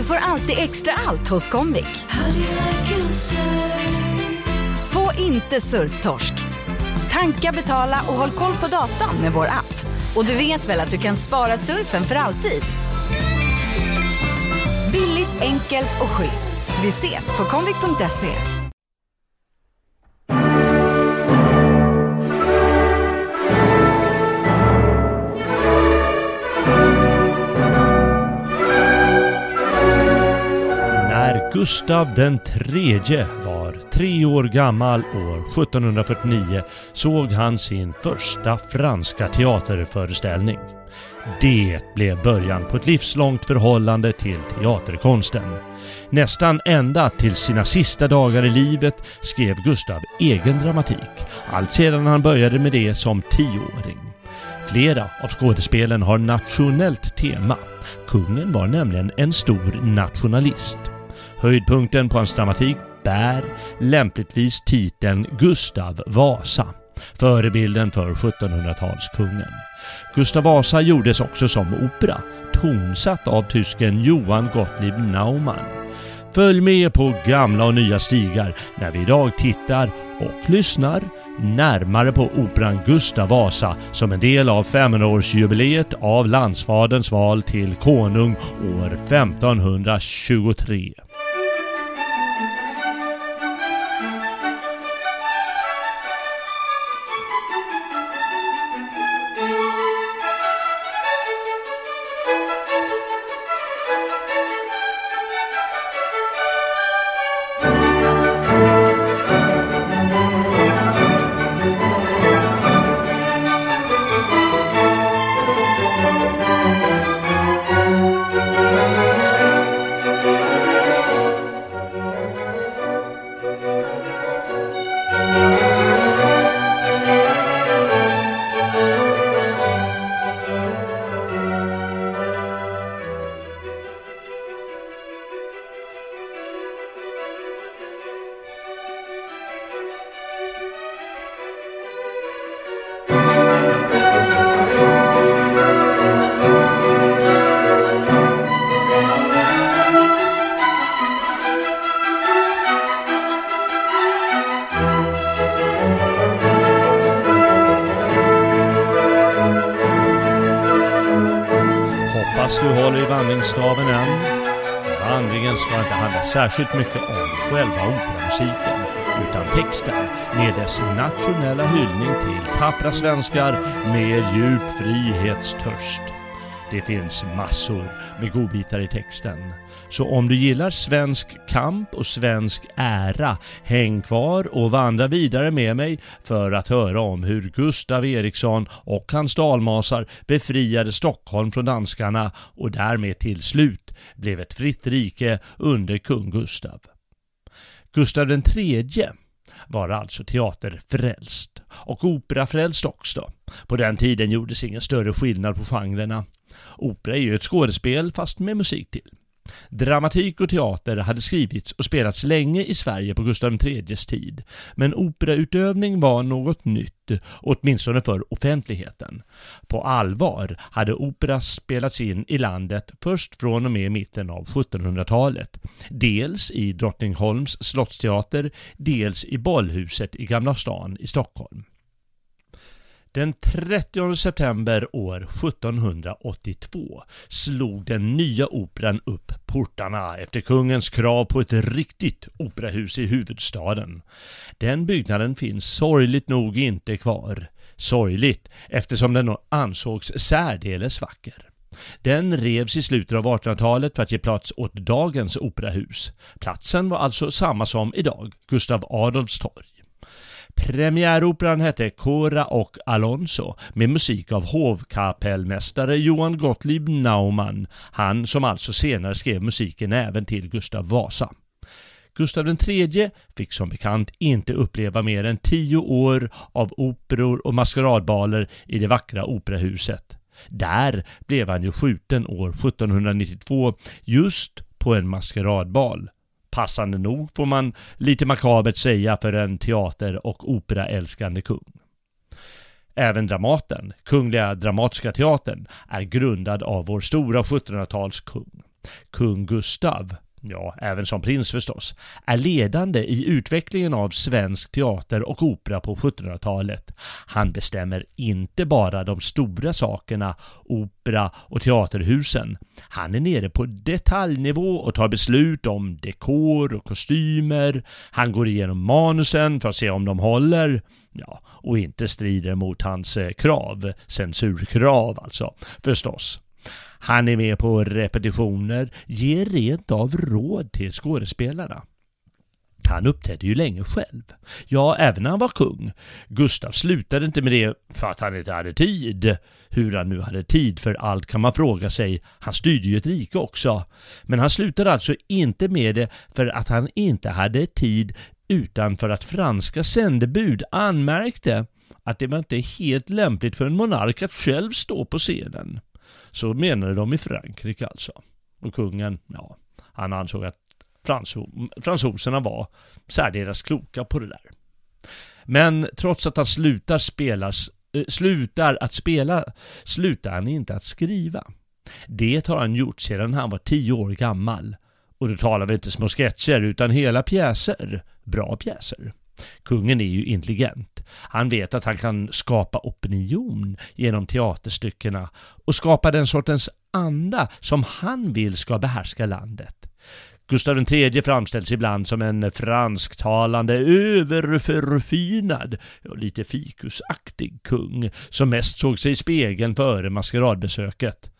Du får alltid extra allt hos Comviq. Få inte surftorsk. Tanka, betala och håll koll på datan med vår app. Och du vet väl att du kan spara surfen för alltid? Billigt, enkelt och schysst. Vi ses på Comviq.se. Gustav den tredje var tre år gammal år 1749 såg han sin första franska teaterföreställning. Det blev början på ett livslångt förhållande till teaterkonsten. Nästan ända till sina sista dagar i livet skrev Gustav egen dramatik, allt sedan han började med det som tioåring. Flera av skådespelen har nationellt tema. Kungen var nämligen en stor nationalist. Höjdpunkten på hans dramatik bär lämpligtvis titeln Gustav Vasa, förebilden för 1700-talskungen. Gustav Vasa gjordes också som opera, tonsatt av tysken Johann Gottlieb Naumann. Följ med på gamla och nya stigar när vi idag tittar och lyssnar närmare på operan Gustav Vasa som en del av 500-årsjubileet av landsfaderns val till konung år 1523. Särskilt mycket om själva operamusiken utan texten med dess nationella hyllning till tappra svenskar med djup frihetstörst. Det finns massor med godbitar i texten. Så om du gillar svensk kamp och svensk ära, häng kvar och vandra vidare med mig för att höra om hur Gustav Eriksson och hans dalmasar befriade Stockholm från danskarna och därmed till slut blev ett fritt rike under kung Gustav. Gustav III var alltså teaterfrälst och operafrälst också. På den tiden gjordes ingen större skillnad på genrerna. Opera är ju ett skådespel fast med musik till. Dramatik och teater hade skrivits och spelats länge i Sverige på Gustav IIIs tid, men operautövning var något nytt, åtminstone för offentligheten. På allvar hade opera spelats in i landet först från och med mitten av 1700-talet. Dels i Drottningholms slottsteater, dels i Bollhuset i Gamla stan i Stockholm. Den 30 september år 1782 slog den nya operan upp portarna efter kungens krav på ett riktigt operahus i huvudstaden. Den byggnaden finns sorgligt nog inte kvar. Sorgligt eftersom den ansågs särdeles vacker. Den revs i slutet av 1800-talet för att ge plats åt dagens operahus. Platsen var alltså samma som idag, Gustav Adolfs torg. Premiäroperan hette Cora och Alonso med musik av hovkapellmästare Johan Gottlieb Naumann, han som alltså senare skrev musiken även till Gustav Vasa. Gustav III fick som bekant inte uppleva mer än tio år av operor och maskeradbaler i det vackra operahuset. Där blev han ju skjuten år 1792 just på en maskeradbal. Passande nog får man lite makabert säga för en teater och operaälskande kung. Även Dramaten, Kungliga Dramatiska Teatern, är grundad av vår stora 1700-talskung. Kung Gustav, ja, även som prins förstås, är ledande i utvecklingen av svensk teater och opera på 1700-talet. Han bestämmer inte bara de stora sakerna, opera och teaterhusen. Han är nere på detaljnivå och tar beslut om dekor och kostymer. Han går igenom manusen för att se om de håller. Ja, och inte strider mot hans eh, krav, censurkrav alltså, förstås. Han är med på repetitioner, ger rent av råd till skådespelarna. Han uppträdde ju länge själv. Ja, även när han var kung. Gustav slutade inte med det för att han inte hade tid. Hur han nu hade tid för allt kan man fråga sig. Han styrde ju ett rike också. Men han slutade alltså inte med det för att han inte hade tid utan för att franska sändebud anmärkte att det var inte helt lämpligt för en monark att själv stå på scenen. Så menade de i Frankrike alltså. Och kungen, ja, han ansåg att fransoserna var särdeles kloka på det där. Men trots att han slutar, spelas, äh, slutar att spela slutar han inte att skriva. Det har han gjort sedan han var tio år gammal. Och då talar vi inte små sketcher utan hela pjäser. Bra pjäser. Kungen är ju intelligent. Han vet att han kan skapa opinion genom teaterstyckena och skapa den sortens anda som han vill ska behärska landet. Gustav III framställs ibland som en fransktalande, överförfinad och lite fikusaktig kung som mest såg sig i spegeln före maskeradbesöket.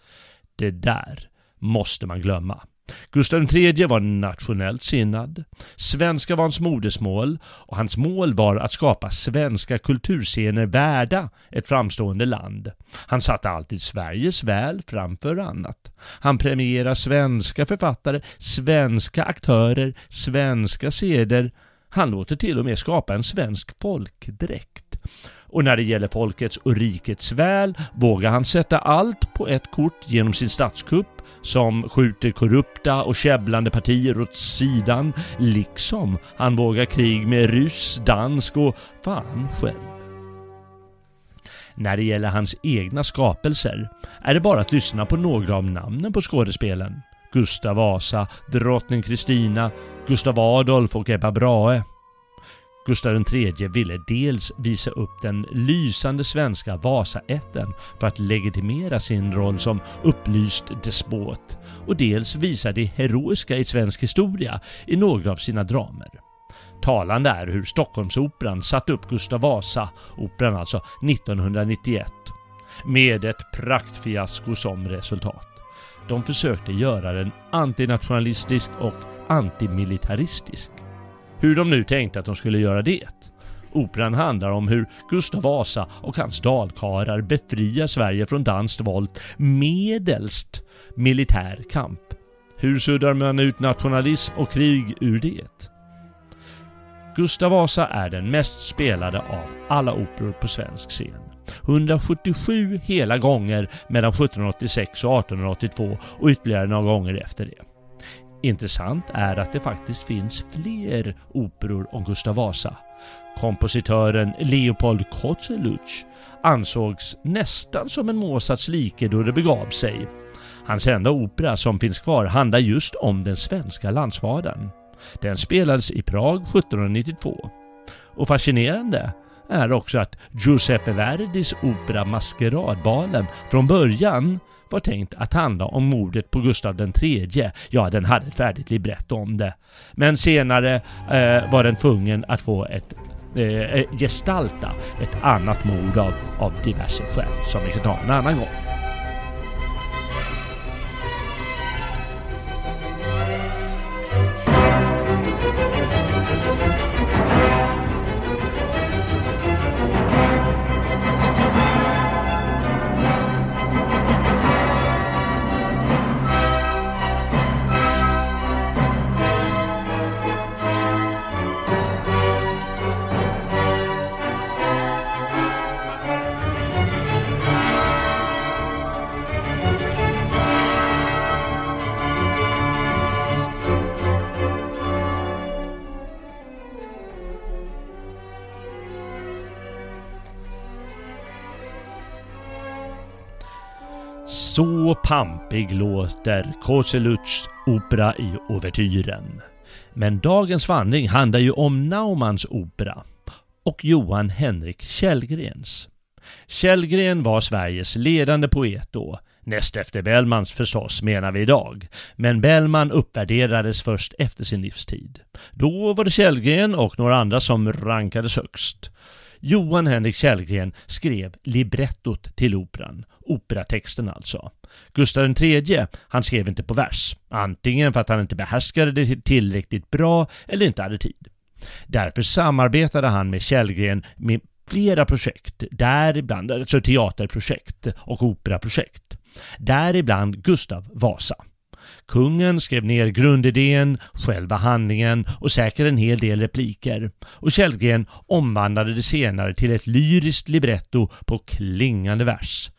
Det där måste man glömma. Gustav III var nationellt sinnad. Svenska var hans modersmål och hans mål var att skapa svenska kulturscener värda ett framstående land. Han satte alltid Sveriges väl framför annat. Han premierar svenska författare, svenska aktörer, svenska seder. Han låter till och med skapa en svensk folkdräkt. Och när det gäller folkets och rikets väl vågar han sätta allt på ett kort genom sin statskupp som skjuter korrupta och käbblande partier åt sidan, liksom han vågar krig med ryss, dansk och fan själv. När det gäller hans egna skapelser är det bara att lyssna på några av namnen på skådespelen. Gustav Vasa, drottning Kristina, Gustav Adolf och Ebba Brahe. Gustav III ville dels visa upp den lysande svenska Vasaätten för att legitimera sin roll som upplyst despot och dels visa det heroiska i svensk historia i några av sina dramer. Talande är hur Stockholmsoperan satte upp Gustav Vasa, operan alltså, 1991 med ett praktfiasko som resultat. De försökte göra den antinationalistisk och antimilitaristisk. Hur de nu tänkte att de skulle göra det. Operan handlar om hur Gustav Vasa och hans dalkarar befriar Sverige från danskt våld medelst militär kamp. Hur suddar man ut nationalism och krig ur det? Gustav Vasa är den mest spelade av alla operor på svensk scen. 177 hela gånger mellan 1786 och 1882 och ytterligare några gånger efter det. Intressant är att det faktiskt finns fler operor om Gustav Vasa. Kompositören Leopold Kozeluch ansågs nästan som en Mozarts like då det begav sig. Hans enda opera som finns kvar handlar just om den svenska landsfadern. Den spelades i Prag 1792. Och fascinerande är också att Giuseppe Verdis opera Maskeradbalen från början var tänkt att handla om mordet på Gustav III. Ja, den hade ett färdigt libretto om det. Men senare eh, var den tvungen att få ett eh, eh gestalta ett annat mord av, av diverse skäl som vi kan ta en annan gång. Så pampig låter Koseluts opera i Ouvertyren. Men dagens vandring handlar ju om Naumanns opera och Johan Henrik Källgrens. Källgren var Sveriges ledande poet då, näst efter Bellmans förstås menar vi idag. Men Bellman uppvärderades först efter sin livstid. Då var det Källgren och några andra som rankades högst. Johan Henrik Källgren skrev librettot till operan, operatexten alltså. Gustav III, han skrev inte på vers, antingen för att han inte behärskade det tillräckligt bra eller inte hade tid. Därför samarbetade han med Källgren med flera projekt, däribland alltså teaterprojekt och operaprojekt. Däribland Gustav Vasa. Kungen skrev ner grundidén, själva handlingen och säkert en hel del repliker. Och Källgren omvandlade det senare till ett lyriskt libretto på klingande vers.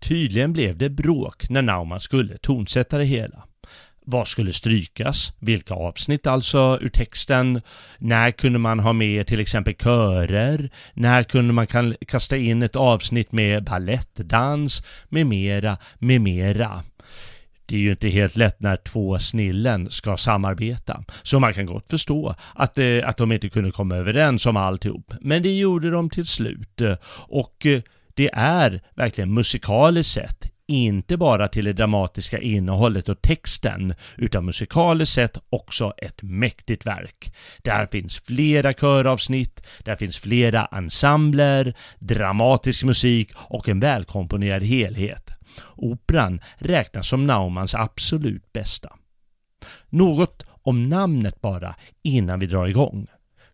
Tydligen blev det bråk när Naumann skulle tonsätta det hela. Vad skulle strykas? Vilka avsnitt alltså ur texten? När kunde man ha med till exempel körer? När kunde man kasta in ett avsnitt med ballettdans? Med mera, med mera. Det är ju inte helt lätt när två snillen ska samarbeta. Så man kan gott förstå att, eh, att de inte kunde komma överens om alltihop. Men det gjorde de till slut. Eh, och eh, det är verkligen musikaliskt sett inte bara till det dramatiska innehållet och texten, utan musikaliskt sett också ett mäktigt verk. Där finns flera köravsnitt, där finns flera ensembler, dramatisk musik och en välkomponerad helhet. Operan räknas som Naumanns absolut bästa. Något om namnet bara innan vi drar igång.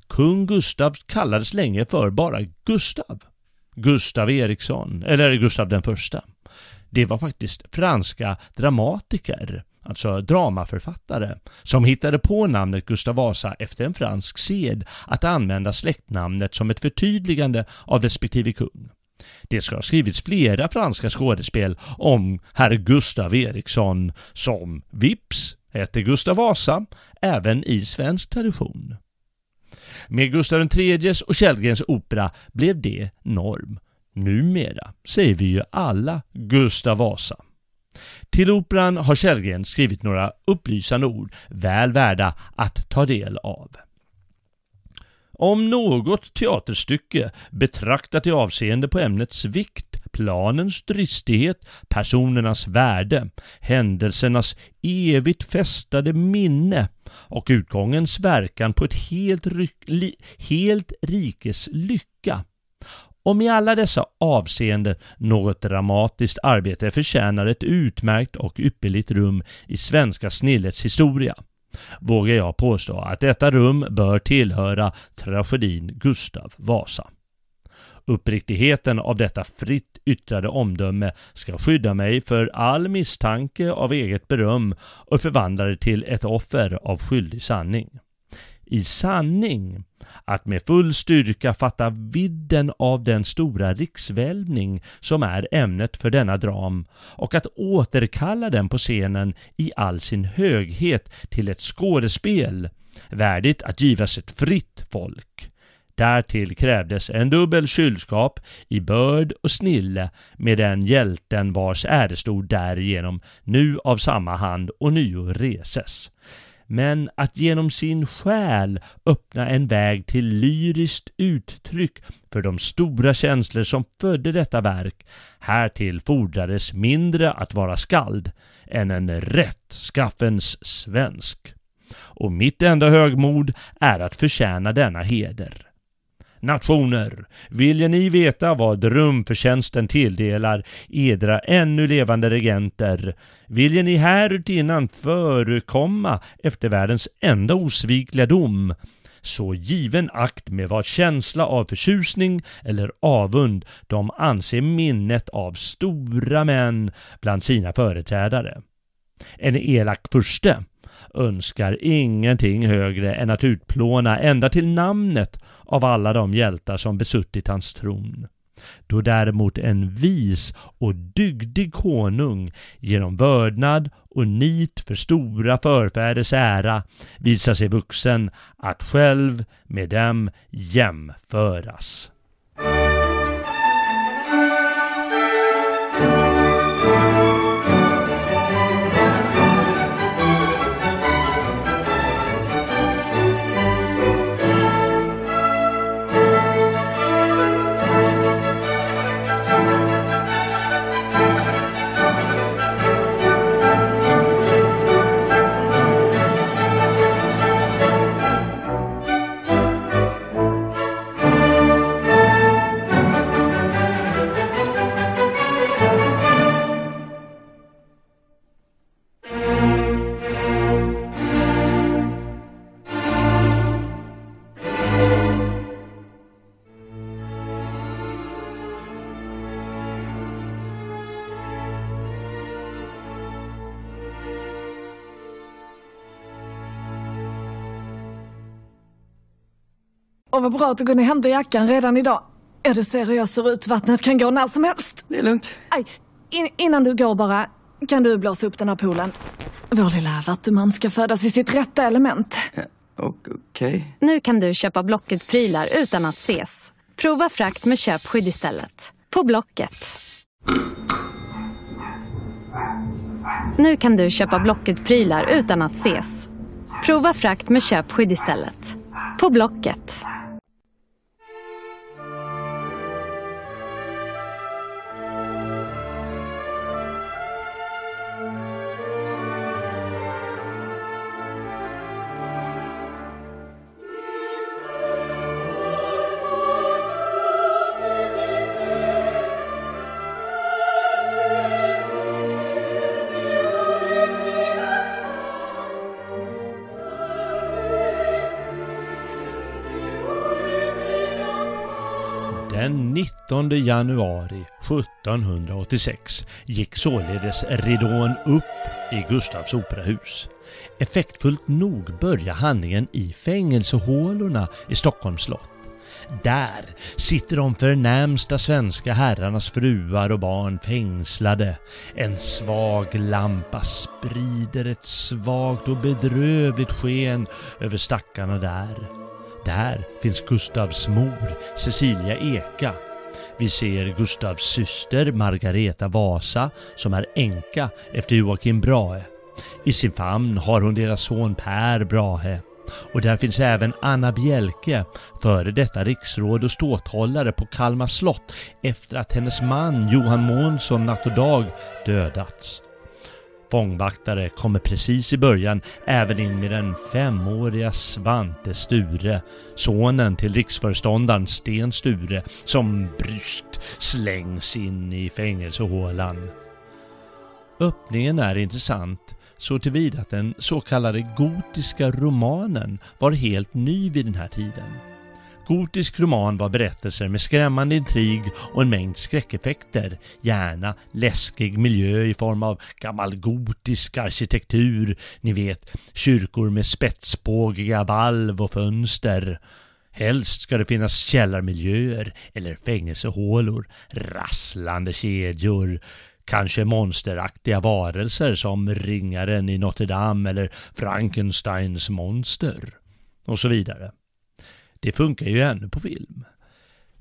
Kung Gustav kallades länge för bara Gustav. Gustav Eriksson, eller Gustav den första. Det var faktiskt franska dramatiker, alltså dramaförfattare, som hittade på namnet Gustav Vasa efter en fransk sed att använda släktnamnet som ett förtydligande av respektive kung. Det ska ha skrivits flera franska skådespel om herr Gustav Eriksson som vips hette Gustav Vasa även i svensk tradition. Med Gustav IIIs och Källgrens opera blev det norm. Numera säger vi ju alla Gustav Vasa. Till operan har Källgren skrivit några upplysande ord väl värda att ta del av. Om något teaterstycke betraktat i avseende på ämnets vikt, planens dristighet, personernas värde, händelsernas evigt fästade minne och utgångens verkan på ett helt, li, helt rikes lycka. Om i alla dessa avseenden något dramatiskt arbete förtjänar ett utmärkt och ypperligt rum i svenska snillets historia vågar jag påstå att detta rum bör tillhöra tragedin Gustav Vasa. Uppriktigheten av detta fritt yttrade omdöme ska skydda mig för all misstanke av eget beröm och förvandla det till ett offer av skyldig sanning. I sanning att med full styrka fatta vidden av den stora riksvälvning som är ämnet för denna dram och att återkalla den på scenen i all sin höghet till ett skådespel värdigt att givas ett fritt folk. Därtill krävdes en dubbel kylskap i börd och snille med den hjälten vars ärestod därigenom nu av samma hand och nio reses men att genom sin själ öppna en väg till lyriskt uttryck för de stora känslor som födde detta verk. Härtill fordrades mindre att vara skald än en rättskaffens svensk. Och mitt enda högmod är att förtjäna denna heder nationer. Vilja ni veta vad rumförtjänsten tilldelar edra ännu levande regenter? Vilja ni härutinnan förekomma efter världens enda osvikliga dom? så given akt med vad känsla av förtjusning eller avund de anser minnet av stora män bland sina företrädare. En elak furste önskar ingenting högre än att utplåna ända till namnet av alla de hjältar som besuttit hans tron. Då däremot en vis och dygdig konung genom vördnad och nit för stora förfäders ära visar sig vuxen att själv med dem jämföras. Vad bra att du kunde hämta jackan redan idag. Ja, du ser hur jag ser ut. Vattnet kan gå när som helst. Det är lugnt. Aj, in, innan du går bara, kan du blåsa upp den här poolen? Vår lilla vattuman ska födas i sitt rätta element. Ja, Okej. Okay. Nu kan du köpa Blocket-prylar utan att ses. Prova frakt med köpskydd istället. På Blocket. Nu kan du köpa Blocket-prylar utan att ses. Prova frakt med köpskydd istället. På Blocket. Den 19 januari 1786 gick således ridån upp i Gustavs operahus. Effektfullt nog börjar handlingen i fängelsehålorna i Stockholms slott. Där sitter de förnämsta svenska herrarnas fruar och barn fängslade. En svag lampa sprider ett svagt och bedrövligt sken över stackarna där. Där finns Gustavs mor, Cecilia Eka. Vi ser Gustavs syster Margareta Vasa som är änka efter Joakim Brahe. I sin famn har hon deras son Per Brahe. Och där finns även Anna Bjelke, före detta riksråd och ståthållare på Kalmar slott efter att hennes man Johan Månsson natt och dag dödats. Fångvaktare kommer precis i början även in med den femåriga Svante Sture, sonen till riksföreståndaren Sten Sture, som bryskt slängs in i fängelsehålan. Öppningen är intressant så tillvida att den så kallade gotiska romanen var helt ny vid den här tiden. Gotisk roman var berättelser med skrämmande intrig och en mängd skräckeffekter, gärna läskig miljö i form av gammal gotisk arkitektur, ni vet kyrkor med spetsbågiga valv och fönster. Helst ska det finnas källarmiljöer eller fängelsehålor, rasslande kedjor, kanske monsteraktiga varelser som ringaren i Notre Dame eller Frankensteins monster och så vidare. Det funkar ju ännu på film.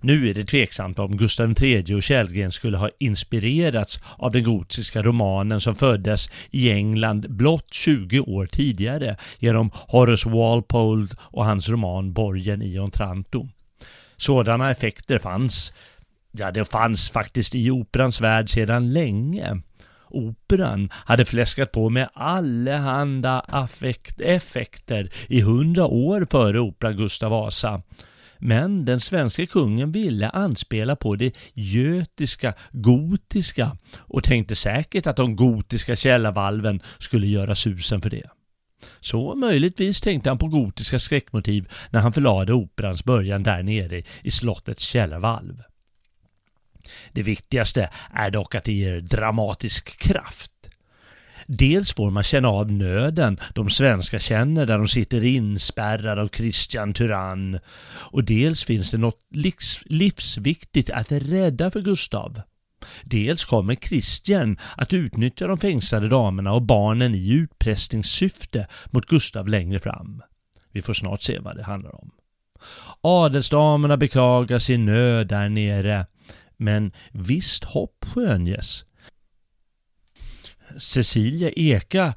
Nu är det tveksamt om Gustav III och Källgren skulle ha inspirerats av den gotiska romanen som föddes i England blott 20 år tidigare genom Horace Walpole och hans roman Borgen i Ontranto. Sådana effekter fanns, ja det fanns faktiskt i operans värld sedan länge. Operan hade fläskat på med allehanda affekt, effekter i hundra år före operan Gustav Vasa. Men den svenska kungen ville anspela på det götiska, gotiska och tänkte säkert att de gotiska källarvalven skulle göra susen för det. Så möjligtvis tänkte han på gotiska skräckmotiv när han förlade operans början där nere i slottets källarvalv. Det viktigaste är dock att det ger dramatisk kraft. Dels får man känna av nöden de svenska känner där de sitter inspärrade av Christian Tyrann. Och dels finns det något livsviktigt att rädda för Gustav. Dels kommer Christian att utnyttja de fängslade damerna och barnen i utpressningssyfte mot Gustav längre fram. Vi får snart se vad det handlar om. Adelsdamerna beklagar sin nöd där nere men visst hopp skönjes. Cecilia Eka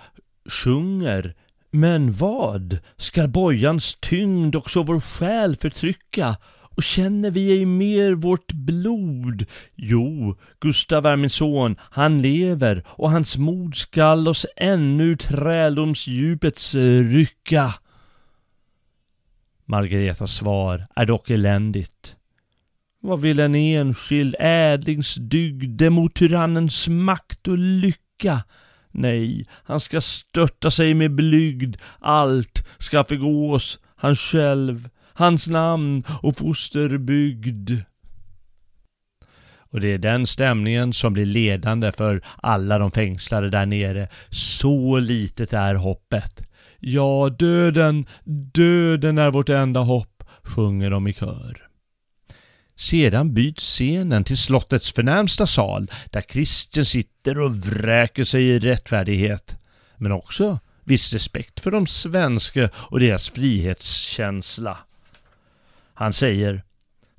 sjunger Men vad skall bojans tyngd också vår själ förtrycka? Och känner vi ej mer vårt blod? Jo, Gustav är min son, han lever och hans mod skall oss ännu träldomsdjupets rycka. Margaretas svar är dock eländigt. Vad vill en enskild ädlings dygde mot tyrannens makt och lycka? Nej, han ska störta sig med blygd, allt ska förgås, han själv, hans namn och fosterbygd. Och det är den stämningen som blir ledande för alla de fängslade där nere. Så litet är hoppet. Ja, döden, döden är vårt enda hopp. sjunger de i kör. Sedan byts scenen till slottets förnämsta sal där Christian sitter och vräker sig i rättfärdighet. Men också viss respekt för de svenska och deras frihetskänsla. Han säger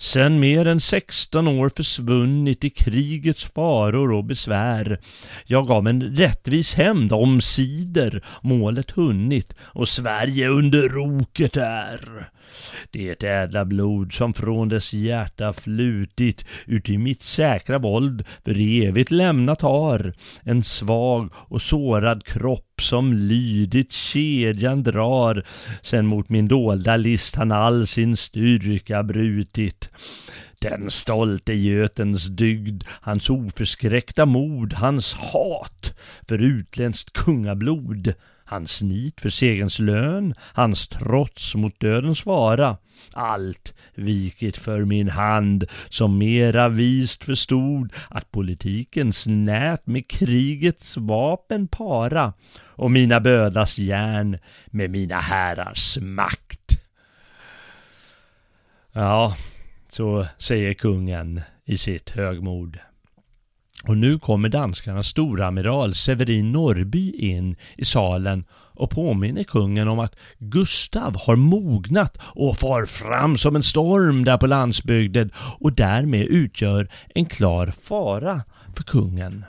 Sen mer än 16 år försvunnit i krigets faror och besvär. Jag gav en rättvis hämnd omsider målet hunnit och Sverige under roket är. Det ädla blod som från dess hjärta flutit ut i mitt säkra våld för evigt lämnat har en svag och sårad kropp som lydigt kedjan drar sen mot min dolda list han all sin styrka brutit. Den stolte götens dygd, hans oförskräckta mod, hans hat för utländskt kungablod hans nit för segerns lön, hans trots mot dödens vara, allt vikit för min hand som mera vist förstod att politikens nät med krigets vapen para och mina bödlars järn med mina herrars makt. Ja, så säger kungen i sitt högmod. Och nu kommer danskarnas storamiral Severin Norrby in i salen och påminner kungen om att Gustav har mognat och far fram som en storm där på landsbygden och därmed utgör en klar fara för kungen.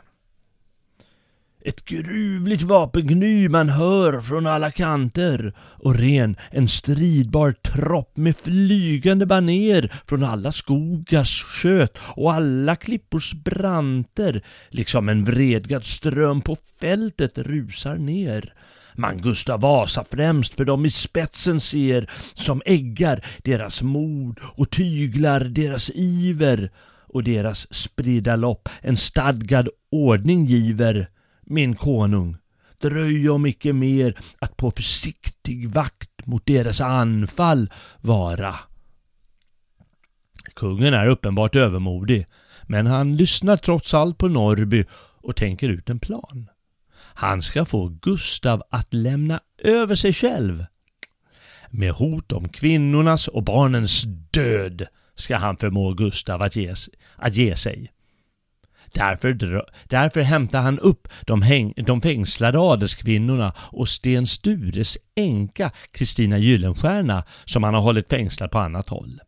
Ett gruvligt vapengny man hör från alla kanter och ren en stridbar tropp med flygande baner från alla skogars sköt och alla klippors branter liksom en vredgad ström på fältet rusar ner. Man Gustav Vasa främst för dem i spetsen ser som äggar deras mod och tyglar deras iver och deras spridda lopp en stadgad ordning giver min konung, dröj om icke mer att på försiktig vakt mot deras anfall vara. Kungen är uppenbart övermodig, men han lyssnar trots allt på Norrby och tänker ut en plan. Han ska få Gustav att lämna över sig själv. Med hot om kvinnornas och barnens död ska han förmå Gustav att ge, att ge sig. Därför, därför hämtar han upp de, häng, de fängslade adelskvinnorna och Sten Stures änka Kristina Gyllenstierna som han har hållit fängslad på annat håll.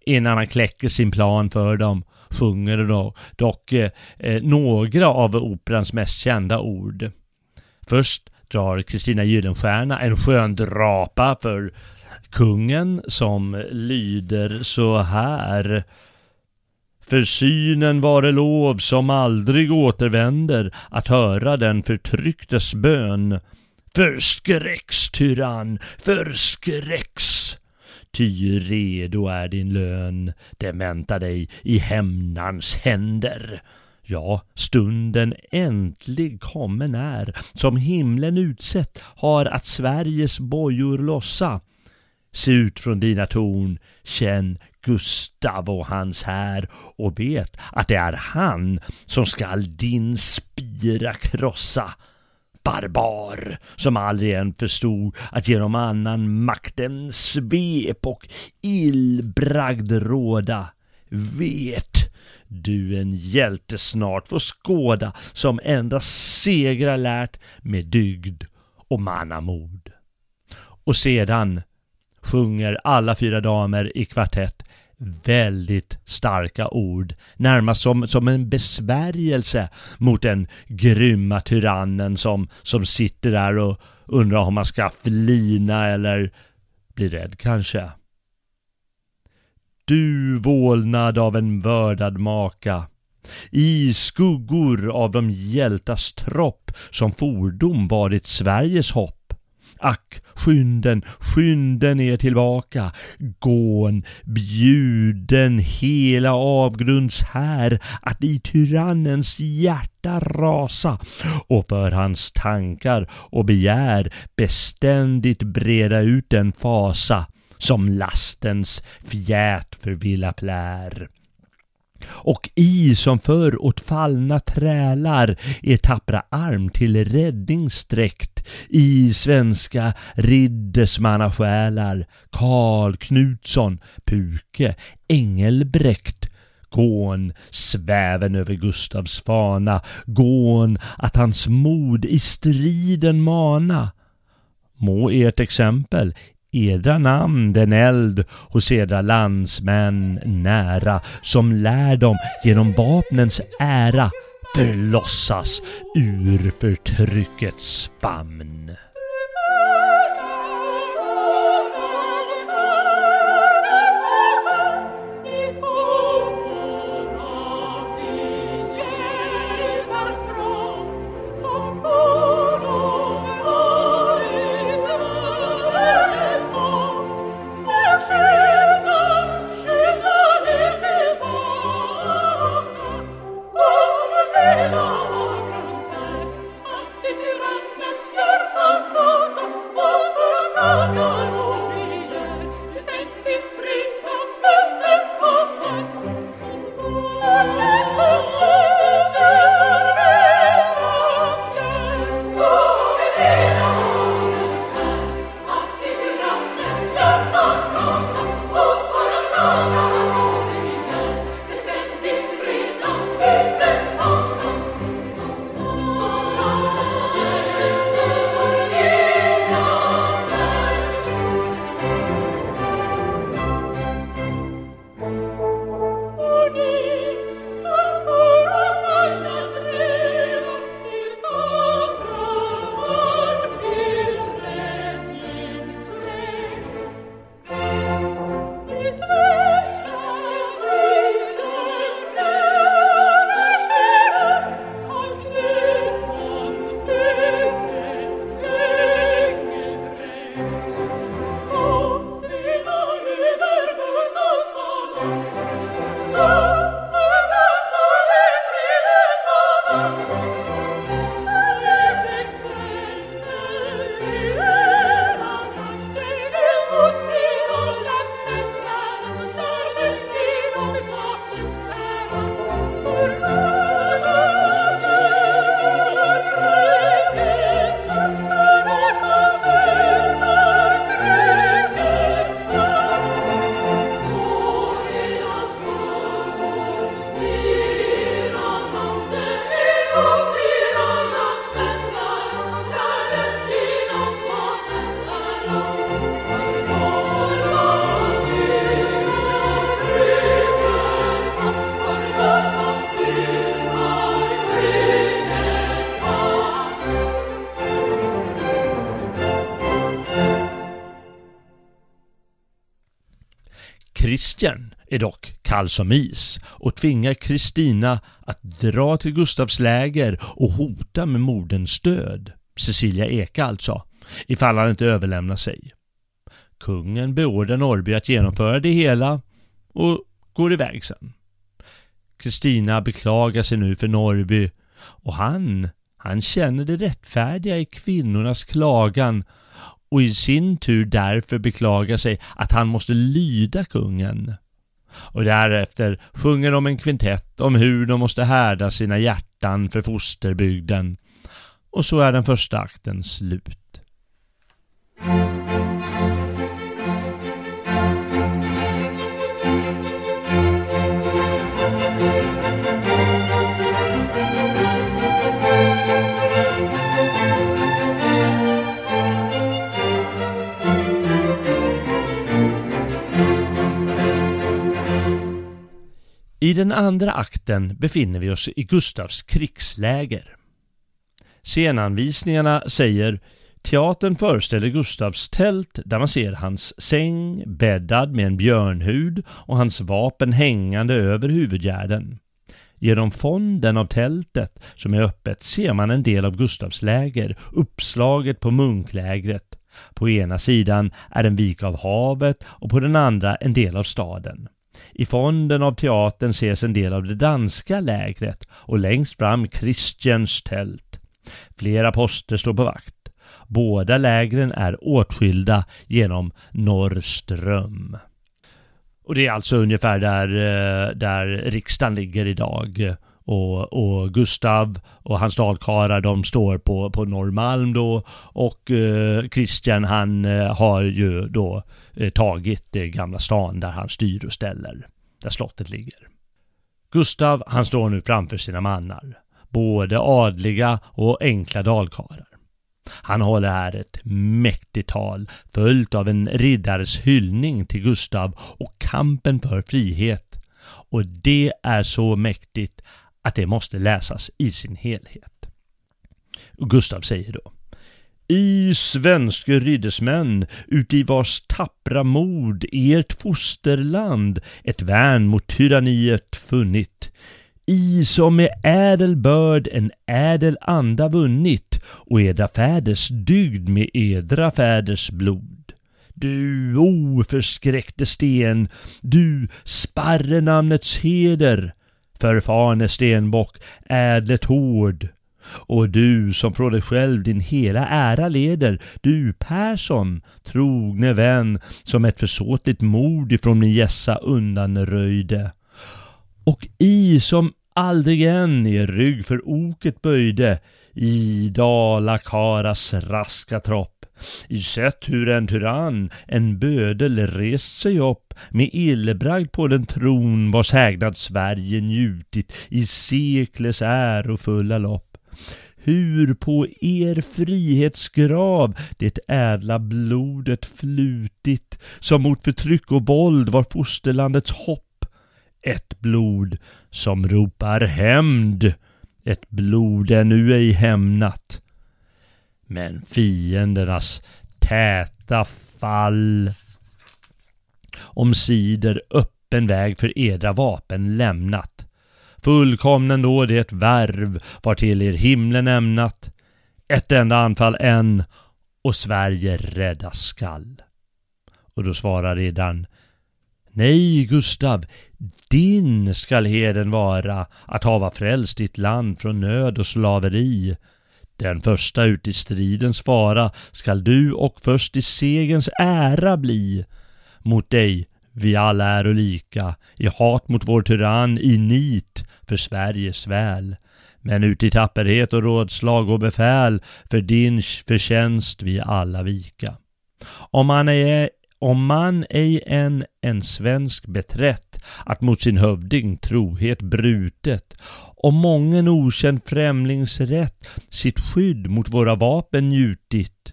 Innan han kläcker sin plan för dem sjunger då, dock eh, eh, några av operans mest kända ord. Först drar Kristina Gyllenstierna en skön drapa för kungen som lyder så här för synen vare lov som aldrig återvänder att höra den förtrycktes bön. Förskräcks, tyrann, förskräcks! Ty redo är din lön, det väntar dig i hämnarns händer. Ja, stunden äntlig kommen är, som himlen utsett har att Sveriges bojor lossa. Se ut från dina torn, känn Gustav och hans här och vet att det är han som skall din spira krossa. Barbar som aldrig än förstod att genom annan makten svep och illbragd råda. Vet du en hjälte snart får skåda som endast segrar lärt med dygd och mannamod. Och sedan sjunger alla fyra damer i kvartett väldigt starka ord, närmast som, som en besvärjelse mot den grymma tyrannen som, som sitter där och undrar om man ska flina eller bli rädd kanske. Du vålnad av en vördad maka, i skuggor av de hjältas tropp som fordom varit Sveriges hopp Ack, skynden, skynden er tillbaka. Gån, bjuden hela avgrunds här att i tyrannens hjärta rasa och för hans tankar och begär beständigt breda ut en fasa som lastens fjät förvilla plär och i som förr åt fallna trälar er tappra arm till räddning sträckt i svenska riddersmannasjälar Karl Knutsson, Puke, Engelbrekt Gån sväven över Gustavs fana, gån att hans mod i striden mana. Må ert exempel edra namn den eld hos edra landsmän nära som lär dem genom vapnens ära förlossas ur förtryckets famn. Christian är dock kall som is och tvingar Kristina att dra till Gustavs läger och hota med moderns död. Cecilia Eka alltså, ifall han inte överlämnar sig. Kungen beordrar Norrby att genomföra det hela och går iväg sen. Kristina beklagar sig nu för Norrby och han, han känner det rättfärdiga i kvinnornas klagan och i sin tur därför beklagar sig att han måste lyda kungen. Och därefter sjunger de en kvintett om hur de måste härda sina hjärtan för fosterbygden. Och så är den första akten slut. I den andra akten befinner vi oss i Gustavs krigsläger. Scenanvisningarna säger Teatern föreställer Gustavs tält där man ser hans säng bäddad med en björnhud och hans vapen hängande över huvudgärden. Genom fonden av tältet som är öppet ser man en del av Gustavs läger uppslaget på munklägret. På ena sidan är en vik av havet och på den andra en del av staden. I fonden av teatern ses en del av det danska lägret och längst fram Christians tält. Flera poster står på vakt. Båda lägren är åtskilda genom Norrström. Och det är alltså ungefär där, eh, där riksdagen ligger idag. Och, och Gustav och hans dalkarlar de står på, på Norrmalm då och eh, Christian han eh, har ju då eh, tagit det gamla stan där han styr och ställer. Där slottet ligger. Gustav han står nu framför sina mannar. Både adliga och enkla dalkarlar. Han håller här ett mäktigt tal följt av en riddares hyllning till Gustav och kampen för frihet. Och det är så mäktigt att det måste läsas i sin helhet. Och Gustav säger då i svenske riddersmän, uti vars tappra mod ert fosterland ett värn mot tyranniet funnit. I som med ädel börd en ädel anda vunnit och edra fäders dygd med edra fäders blod. Du oförskräckte sten, du sparre namnets heder, förfarne stenbock, ädlet hård. Och du som från dig själv din hela ära leder, du Persson, trogne vän, som ett försåtligt mord ifrån min gässa undanröjde. Och i som aldrig än er rygg för oket böjde, i Dalakaras raska tropp. I sett hur en tyrann, en bödel, rest sig upp med illbragd på den tron vars hägnad Sverige njutit i sekles ärofulla lopp. Hur på er frihetsgrav det ädla blodet flutit som mot förtryck och våld var fosterlandets hopp. Ett blod som ropar hämnd, ett blod ännu ej hämnat. Men fiendernas täta fall omsider öppen väg för edra vapen lämnat. Fullkomnen då det värv var till er himlen ämnat. Ett enda anfall än och Sverige räddas skall. Och då svarar riddaren Nej, Gustav, din skall heden vara att hava frälst ditt land från nöd och slaveri. Den första ut i stridens fara skall du och först i segens ära bli. Mot dig vi alla är och lika, i hat mot vår tyrann, i nit för Sveriges väl. Men ut i tapperhet och rådslag och befäl, för din förtjänst vi alla vika. Om man är om man ej än en svensk beträtt att mot sin hövding trohet brutet, om mången okänd främlingsrätt sitt skydd mot våra vapen njutit,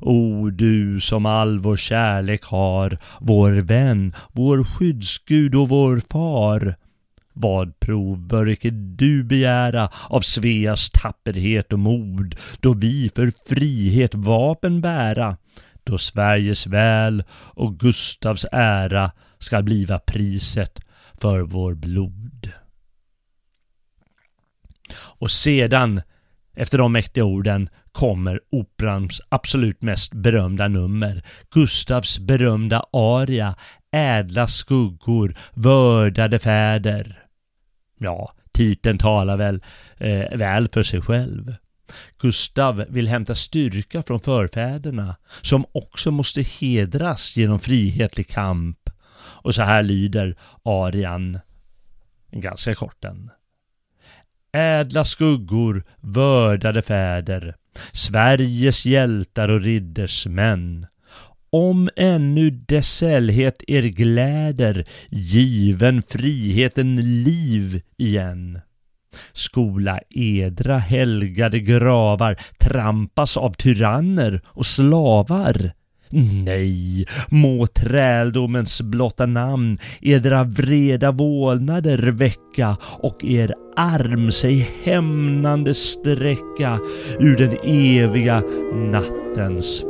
O du som all vår kärlek har, vår vän, vår skyddsgud och vår far. Vad prov bör icke du begära av Sveas tapperhet och mod, då vi för frihet vapen bära, då Sveriges väl och Gustavs ära skall bliva priset för vår blod. Och sedan, efter de mäktiga orden, kommer operans absolut mest berömda nummer. Gustavs berömda aria Ädla skuggor, vördade fäder. Ja, titeln talar väl eh, väl för sig själv. Gustav vill hämta styrka från förfäderna som också måste hedras genom frihetlig kamp. Och så här lyder arian, ganska kort den. Ädla skuggor, vördade fäder, Sveriges hjältar och riddersmän. Om ännu dess sällhet er gläder, given friheten liv igen. Skola edra helgade gravar trampas av tyranner och slavar. Mm. Nej, må träldomens blotta namn edra vreda vålnader väcka och er arm sig hämnande sträcka ur den eviga nattens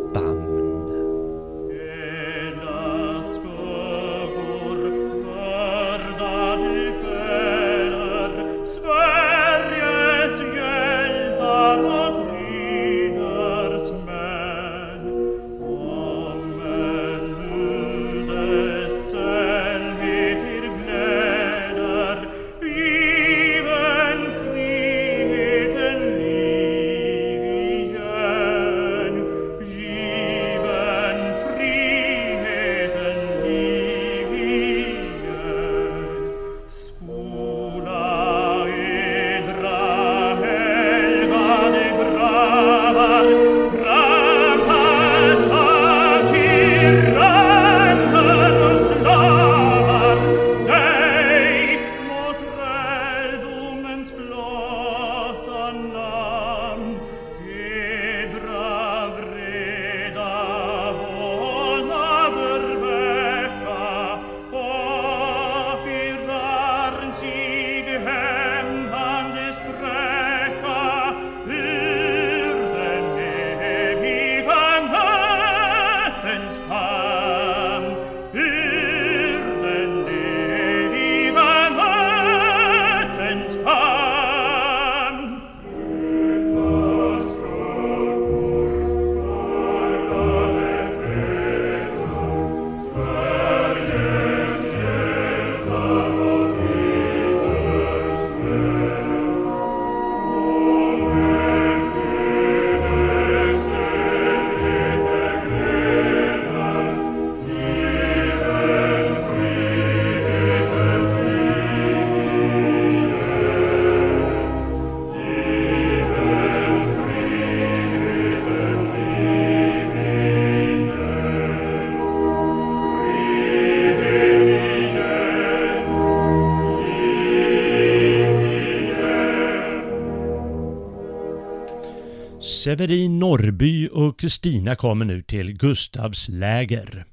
Severin Norrby och Kristina kommer nu till Gustavs läger.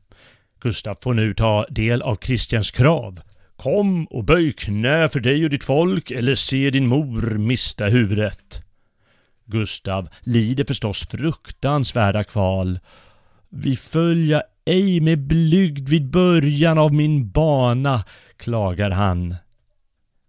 Gustav får nu ta del av Kristians krav. Kom och böj knä för dig och ditt folk eller se din mor mista huvudet. Gustav lider förstås fruktansvärda kval. Vi följa ej med blygd vid början av min bana, klagar han.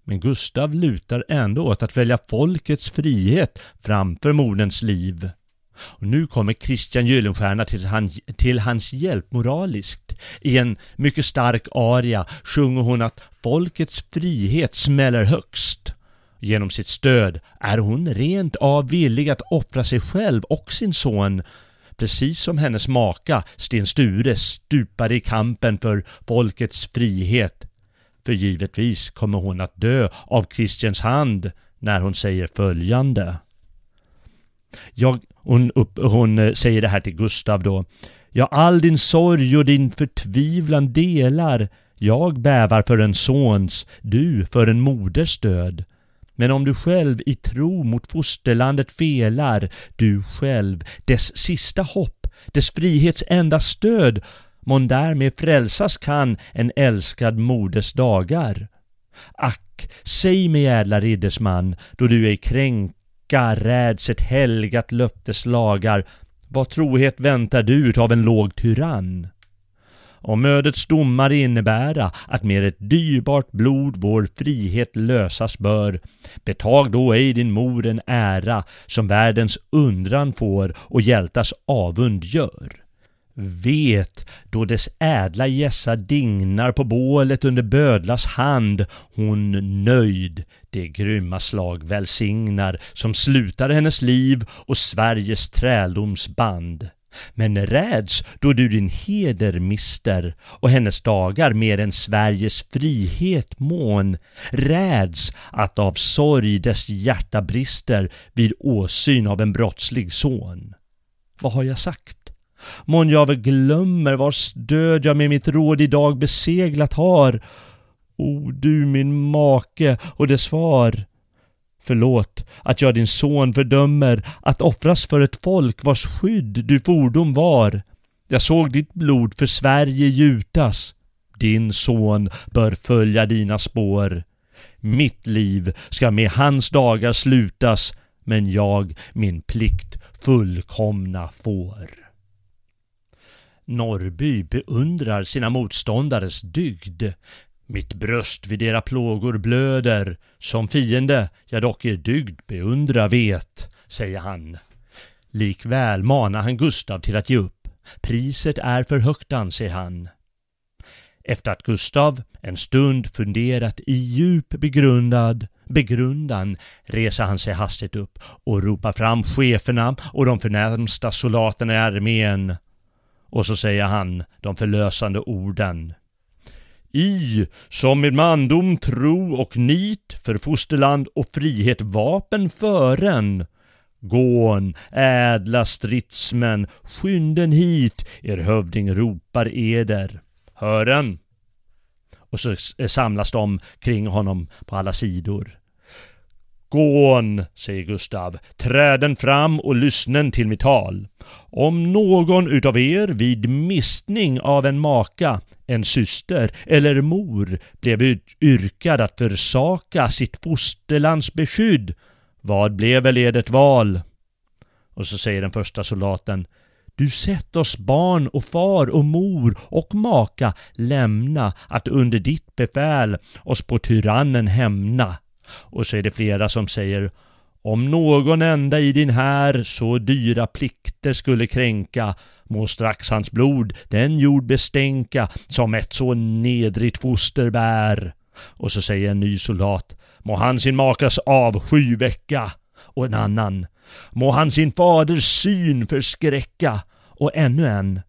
Men Gustav lutar ändå åt att välja folkets frihet framför moderns liv. Och nu kommer Christian Gyllenstierna till, han, till hans hjälp moraliskt. I en mycket stark aria sjunger hon att folkets frihet smäller högst. Genom sitt stöd är hon rent av villig att offra sig själv och sin son precis som hennes maka Sten Sture stupade i kampen för folkets frihet. För givetvis kommer hon att dö av Kristians hand när hon säger följande. Jag, hon, upp, hon eh, säger det här till Gustav då. Ja, all din sorg och din förtvivlan delar. Jag bävar för en sons, du för en moders död. Men om du själv i tro mot fosterlandet felar, du själv, dess sista hopp, dess frihets enda stöd, mån därmed frälsas kan en älskad moders dagar. Ack, säg mig ädla riddersman, då du ej kränka räds ett helgat löftes lagar, vad trohet väntar du utav en låg tyrann? Om ödets domar innebära att med ett dyrbart blod vår frihet lösas bör, betag då ej din mor en ära som världens undran får och hjältars avund gör. Vet, då dess ädla gässa dignar på bålet under bödlas hand, hon nöjd det grymma slag välsignar som slutar hennes liv och Sveriges träldomsband. Men räds då du din heder mister och hennes dagar mer än Sveriges frihet mån. Räds att av sorg dess hjärta brister vid åsyn av en brottslig son. Vad har jag sagt? Mån jag väl glömmer vars död jag med mitt råd idag beseglat har. O du min make och dess far. Förlåt att jag din son fördömer att offras för ett folk vars skydd du fordom var. Jag såg ditt blod för Sverige gjutas. Din son bör följa dina spår. Mitt liv ska med hans dagar slutas, men jag min plikt fullkomna får. Norrby beundrar sina motståndares dygd, mitt bröst vid era plågor blöder, som fiende jag dock er dygd beundra vet, säger han. Likväl manar han Gustav till att ge upp. Priset är för högt anser han. Efter att Gustav en stund funderat i djup begrundad begrundan reser han sig hastigt upp och ropar fram cheferna och de förnämsta soldaterna i armén. Och så säger han de förlösande orden. I, som med mandom, tro och nit för fosterland och frihet vapen fören. Gån, ädla stridsmän, skynden hit, er hövding ropar eder. Hören! Och så samlas de kring honom på alla sidor. ”Skån”, säger Gustav, träden fram och lyssnen till mitt tal. Om någon utav er vid mistning av en maka, en syster eller mor blev yrkad att försaka sitt fosterlands beskydd, vad blev väl edert val? Och så säger den första soldaten du sett oss barn och far och mor och maka lämna att under ditt befäl oss på tyrannen hämna. Och så är det flera som säger om någon enda i din här så dyra plikter skulle kränka må strax hans blod den jord bestänka som ett så nedrigt foster bär. Och så säger en ny soldat må han sin makas avsky väcka och en annan må han sin faders syn förskräcka. Och ännu en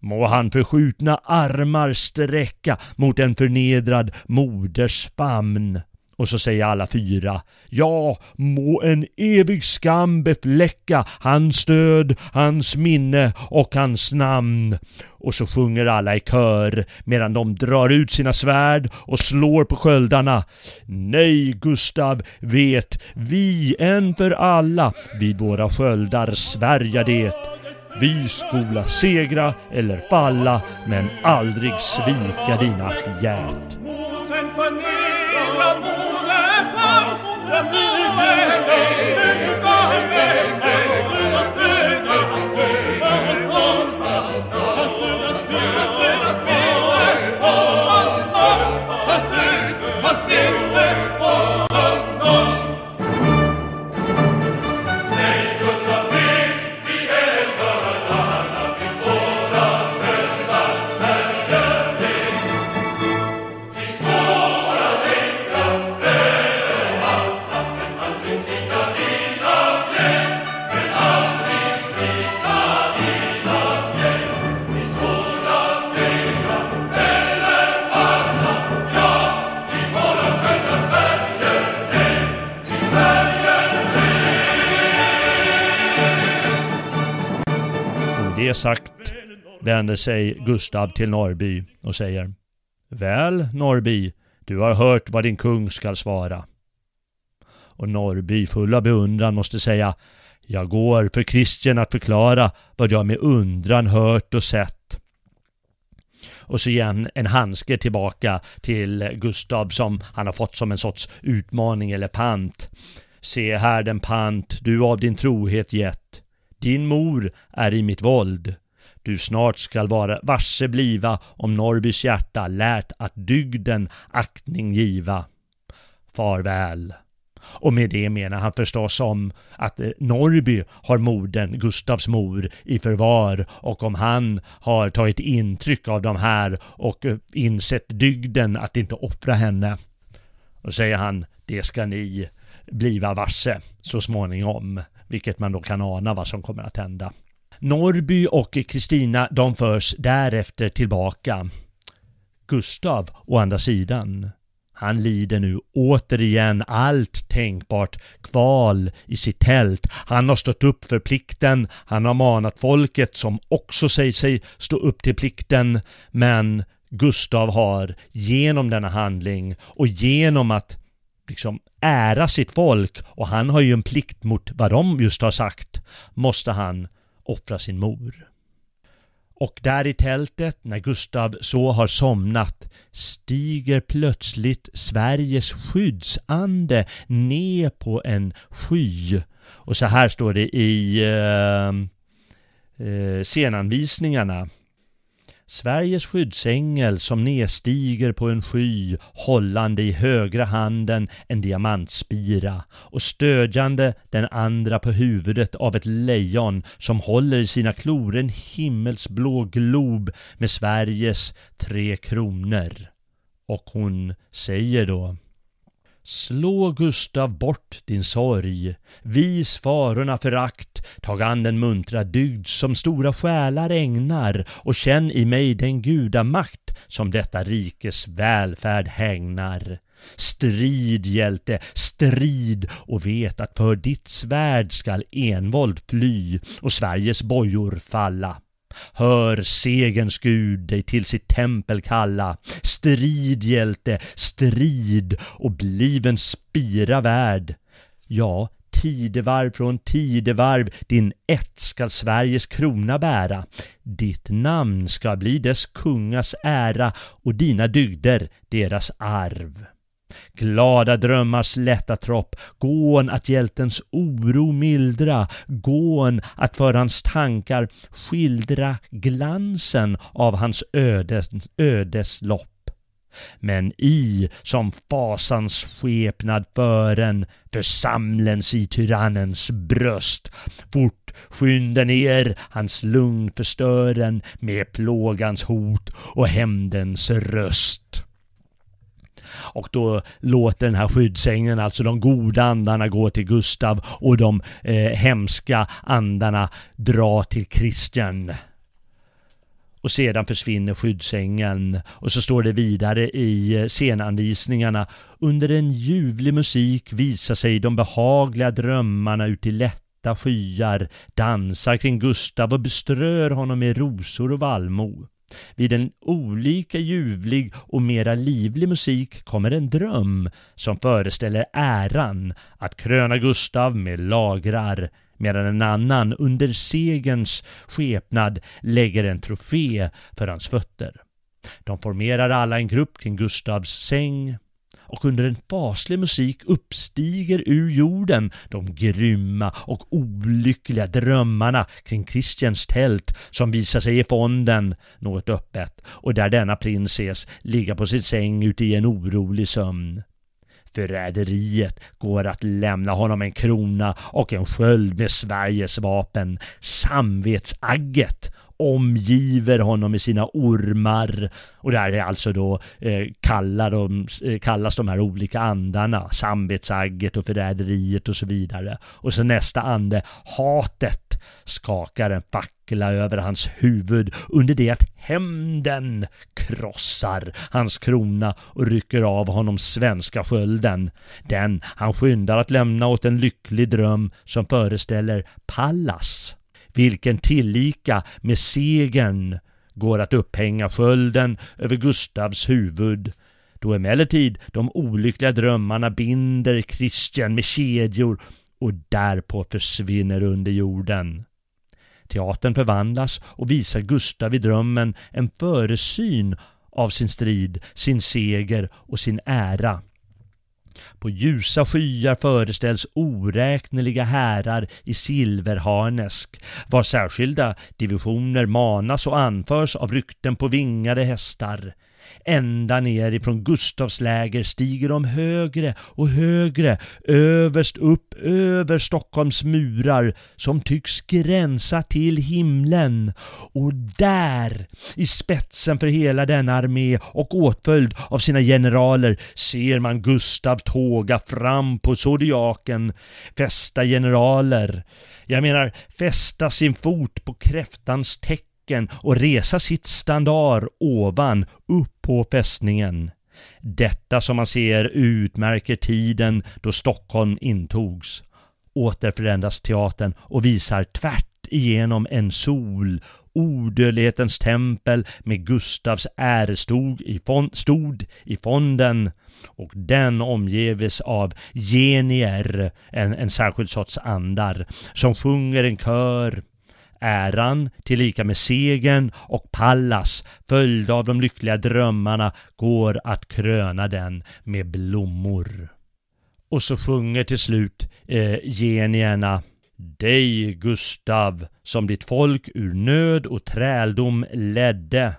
må han förskjutna armar sträcka mot en förnedrad moders famn. Och så säger alla fyra Ja, må en evig skam befläcka hans död, hans minne och hans namn. Och så sjunger alla i kör medan de drar ut sina svärd och slår på sköldarna. Nej, Gustav, vet vi en för alla vid våra sköldar svärja det. Vi skola segra eller falla men aldrig svika dina fjät. Vänder sig Gustav till Norrby och säger Väl, Norrby, du har hört vad din kung skall svara. Och Norrby, full av beundran, måste säga Jag går för Kristian att förklara vad jag med undran hört och sett. Och så igen en handske tillbaka till Gustav som han har fått som en sorts utmaning eller pant. Se här den pant du av din trohet gett. Din mor är i mitt våld. Du snart skall vara varse bliva om Norrbys hjärta lärt att dygden aktning giva. Farväl. Och med det menar han förstås om att eh, Norby Norrby har modern, Gustavs mor, i förvar och om han har tagit intryck av de här och eh, insett dygden att inte offra henne. Och säger han, det ska ni bliva varse så småningom. Vilket man då kan ana vad som kommer att hända. Norby och Kristina de förs därefter tillbaka. Gustav å andra sidan han lider nu återigen allt tänkbart kval i sitt tält. Han har stått upp för plikten, han har manat folket som också säger sig stå upp till plikten, men Gustav har genom denna handling och genom att liksom ära sitt folk och han har ju en plikt mot vad de just har sagt, måste han offra sin mor. Och där i tältet, när Gustav så har somnat, stiger plötsligt Sveriges skyddsande ner på en sky. Och så här står det i eh, eh, scenanvisningarna. Sveriges skyddsängel som nedstiger på en sky hållande i högra handen en diamantspira och stödjande den andra på huvudet av ett lejon som håller i sina klor en himmelsblå glob med Sveriges tre kronor. Och hon säger då Slå Gustav bort din sorg, vis farorna förakt, tag an den muntra dygd som stora själar ägnar och känn i mig den gudamakt som detta rikes välfärd hägnar. Strid, hjälte, strid och vet att för ditt svärd skall envåld fly och Sveriges bojor falla. Hör segens Gud dig till sitt tempel kalla. Strid hjälte, strid och bliv en spira värd. Ja, tidevarv från tidevarv din ett skall Sveriges krona bära. Ditt namn ska bli dess kungas ära och dina dygder deras arv. Glada drömmars lätta tropp, gån att hjältens oro mildra, gån att för hans tankar skildra glansen av hans ödes, ödeslopp. Men i som fasans skepnad fören församlens i tyrannens bröst. Fort skynda ner hans lugn förstören med plågans hot och hämndens röst. Och då låter den här skyddsängeln, alltså de goda andarna, gå till Gustav och de eh, hemska andarna dra till Christian. och sedan försvinner skyddsängeln. Och så står det vidare i eh, scenanvisningarna. Under en ljuvlig musik visar sig de behagliga drömmarna ut i lätta skyar, dansar kring Gustav och beströr honom med rosor och vallmo. Vid en olika ljuvlig och mera livlig musik kommer en dröm som föreställer äran att kröna Gustav med lagrar medan en annan under segens skepnad lägger en trofé för hans fötter. De formerar alla en grupp kring Gustavs säng och under en faslig musik uppstiger ur jorden de grymma och olyckliga drömmarna kring Christians tält som visar sig i fonden något öppet och där denna prins ses ligga på sin säng ute i en orolig sömn. Förräderiet går att lämna honom en krona och en sköld med Sveriges vapen. Samvetsagget omgiver honom med sina ormar. Och där är alltså då eh, kallar de, eh, kallas de här olika andarna, samvetsagget och förräderiet och så vidare. Och så nästa ande, hatet, skakar en fackla över hans huvud under det att hämnden krossar hans krona och rycker av honom svenska skölden. Den han skyndar att lämna åt en lycklig dröm som föreställer Pallas vilken tillika med segern går att upphänga skölden över Gustavs huvud, då emellertid de olyckliga drömmarna binder Christian med kedjor och därpå försvinner under jorden. Teatern förvandlas och visar Gustav i drömmen en föresyn av sin strid, sin seger och sin ära. På ljusa skyar föreställs oräkneliga härar i silverharnesk, var särskilda divisioner manas och anförs av rykten på vingade hästar. Ända ner ifrån Gustavs läger stiger de högre och högre, överst upp över Stockholms murar som tycks gränsa till himlen. Och där, i spetsen för hela denna armé och åtföljd av sina generaler, ser man Gustav tåga fram på zodiaken, fästa generaler. Jag menar fästa sin fot på kräftans tecken backen och resa sitt standard ovan upp på fästningen. Detta som man ser utmärker tiden då Stockholm intogs. Åter förändras teatern och visar tvärt igenom en sol, odödlighetens tempel med Gustavs ärestod i, fond, stod i fonden och den omgives av genier, en, en särskild sorts andar, som sjunger en kör Äran tillika med segern och Pallas följd av de lyckliga drömmarna går att kröna den med blommor. Och så sjunger till slut eh, genierna dig, Gustav, som ditt folk ur nöd och träldom ledde.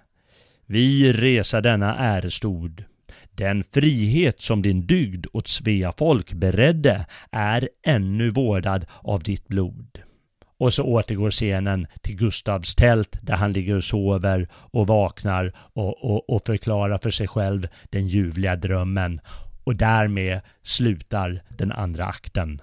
Vi resa denna ärestod. Den frihet som din dygd åt Svea folk beredde är ännu vårdad av ditt blod. Och så återgår scenen till Gustavs tält där han ligger och sover och vaknar och, och, och förklarar för sig själv den ljuvliga drömmen. Och därmed slutar den andra akten.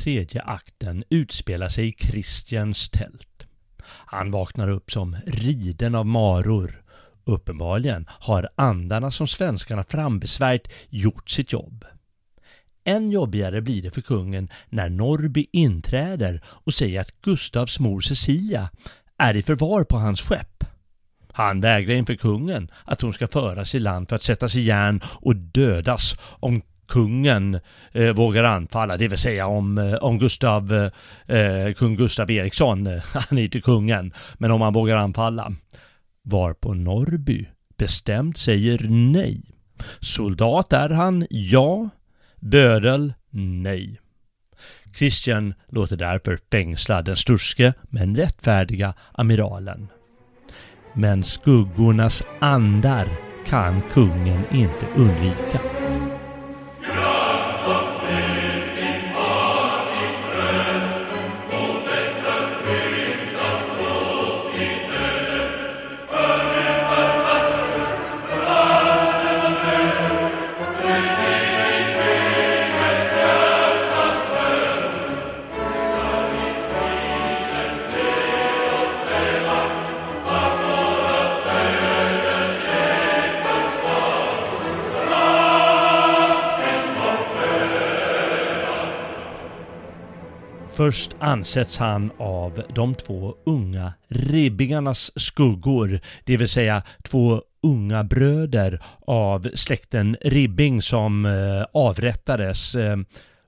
Tredje akten utspelar sig i Christians tält. Han vaknar upp som riden av maror. Uppenbarligen har andarna som svenskarna frambesvärjt gjort sitt jobb. Än jobbigare blir det för kungen när Norby inträder och säger att Gustavs mor Cecilia är i förvar på hans skepp. Han vägrar inför kungen att hon ska föras i land för att sättas i järn och dödas om kungen eh, vågar anfalla, det vill säga om, eh, om Gustav, eh, eh, kung Gustav Eriksson, eh, han är inte kungen, men om han vågar anfalla. Varpå Norrby bestämt säger nej. Soldat är han, ja. Bödel? Nej. Christian låter därför fängsla den sturske men rättfärdiga amiralen. Men skuggornas andar kan kungen inte undvika. Först ansätts han av de två unga ribbingarnas skuggor, det vill säga två unga bröder av släkten Ribbing som eh, avrättades eh,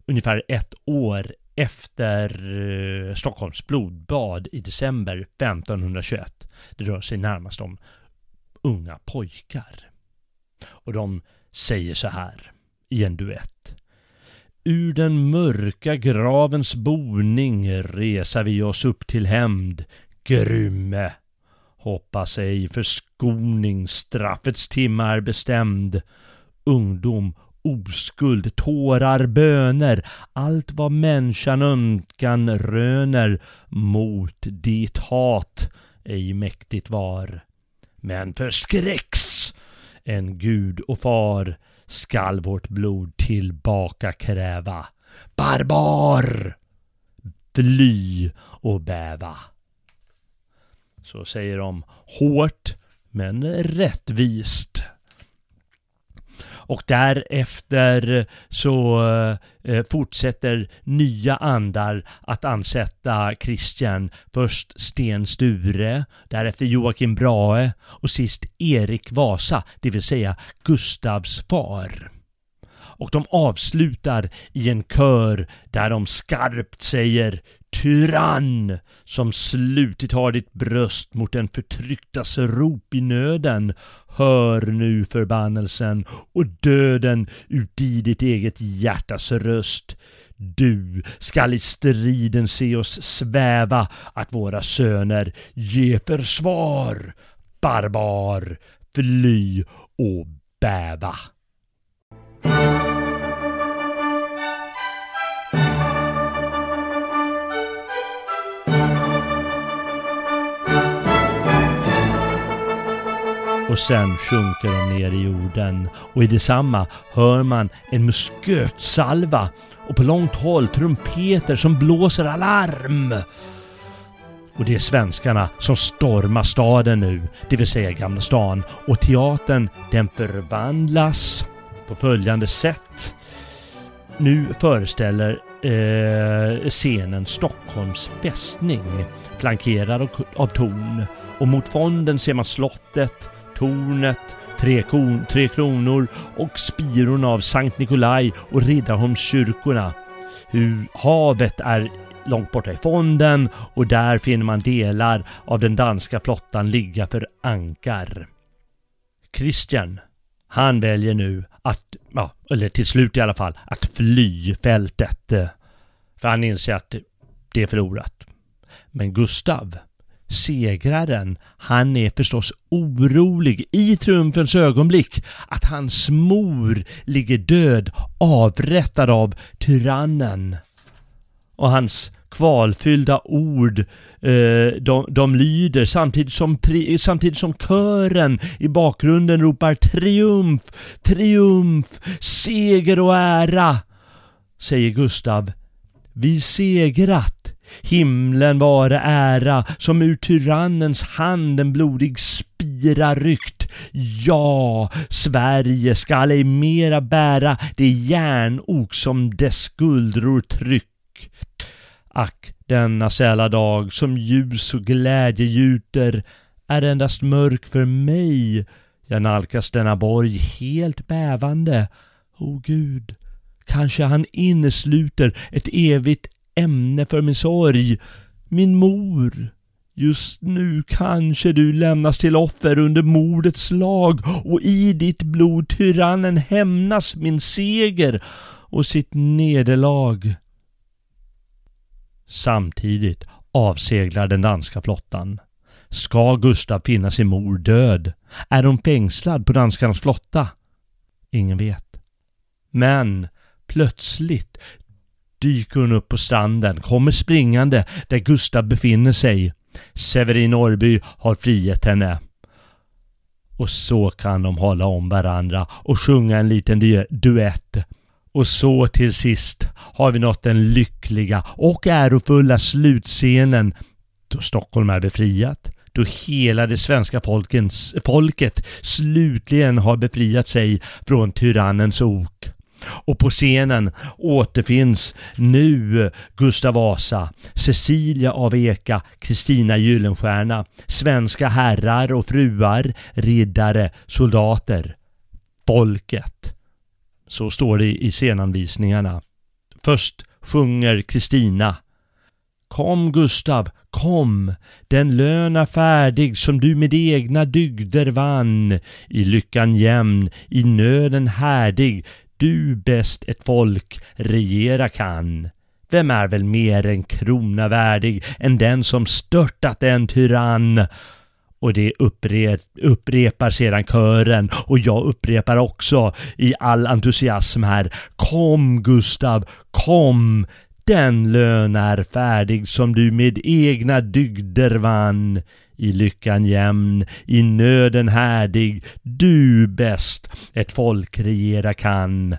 ungefär ett år efter eh, Stockholms blodbad i december 1521. Det rör sig närmast om unga pojkar. Och de säger så här i en duett. Ur den mörka gravens boning resa vi oss upp till hämnd, grymme. Hoppas ej förskoning, straffets timme är bestämd. Ungdom, oskuld, tårar, böner, allt vad människan önskan röner mot ditt hat ej mäktigt var. Men förskräcks en gud och far skall vårt blod tillbaka kräva. Barbar! Fly och bäva. Så säger de hårt men rättvist. Och därefter så eh, fortsätter nya andar att ansätta Christian. Först Sten Sture, därefter Joakim Brahe och sist Erik Vasa, det vill säga Gustavs far. Och de avslutar i en kör där de skarpt säger Tyrann som slutit har ditt bröst mot den förtrycktas rop i nöden. Hör nu förbannelsen och döden uti ditt eget hjärtas röst. Du skall i striden se oss sväva att våra söner ge försvar. Barbar, fly och bäva. Och sen sjunker de ner i jorden och i detsamma hör man en muskötsalva och på långt håll trumpeter som blåser alarm. Och det är svenskarna som stormar staden nu, det vill säga Gamla stan. Och teatern den förvandlas på följande sätt. Nu föreställer eh, scenen Stockholms fästning flankerad av torn. Och mot fonden ser man slottet, tornet, tre, kon, tre kronor och spirorna av Sankt Nikolaj och Riddarholmskyrkorna. Havet är långt borta i fonden och där finner man delar av den danska flottan ligga för ankar. Christian, han väljer nu att, ja, eller till slut i alla fall, att fly fältet. För han inser att det är förlorat. Men Gustav, segraren, han är förstås orolig i triumfens ögonblick att hans mor ligger död avrättad av tyrannen. Och hans kvalfyllda ord eh, de, de lyder samtidigt som, samtidigt som kören i bakgrunden ropar triumf, triumf, seger och ära, säger Gustav. Vi segrat, Himlen vare ära, som ur tyrannens hand en blodig spira ryckt. Ja, Sverige skall ej mera bära det järnok som dess skuldror tryck. Ack, denna sälla dag som ljus och glädje gjuter är endast mörk för mig. Jag nalkas denna borg helt bävande. O Gud, kanske han innesluter ett evigt ämne för min sorg. Min mor. Just nu kanske du lämnas till offer under mordets lag och i ditt blod tyrannen hämnas min seger och sitt nederlag. Samtidigt avseglar den danska flottan. Ska Gustav finna sin mor död? Är hon fängslad på danskarnas flotta? Ingen vet. Men plötsligt dyker hon upp på stranden, kommer springande där Gustav befinner sig. Severin Norrby har friat henne. Och så kan de hålla om varandra och sjunga en liten duett. Och så till sist har vi nått den lyckliga och ärofulla slutscenen då Stockholm är befriat. Då hela det svenska folkens, folket slutligen har befriat sig från tyrannens ok. Och på scenen återfinns nu Gustav Vasa, Cecilia av Eka, Kristina Gyllenstierna, svenska herrar och fruar, riddare, soldater. Folket. Så står det i scenanvisningarna. Först sjunger Kristina Kom Gustav, kom, den lön är färdig som du med egna dygder vann. I lyckan jämn, i nöden härdig, du bäst ett folk regera kan. Vem är väl mer en krona värdig än den som störtat en tyrann? Och det upprep, upprepar sedan kören och jag upprepar också i all entusiasm här. Kom Gustav, kom! Den lön är färdig som du med egna dygder vann. I lyckan jämn, i nöden härdig, du bäst ett folk regera kan.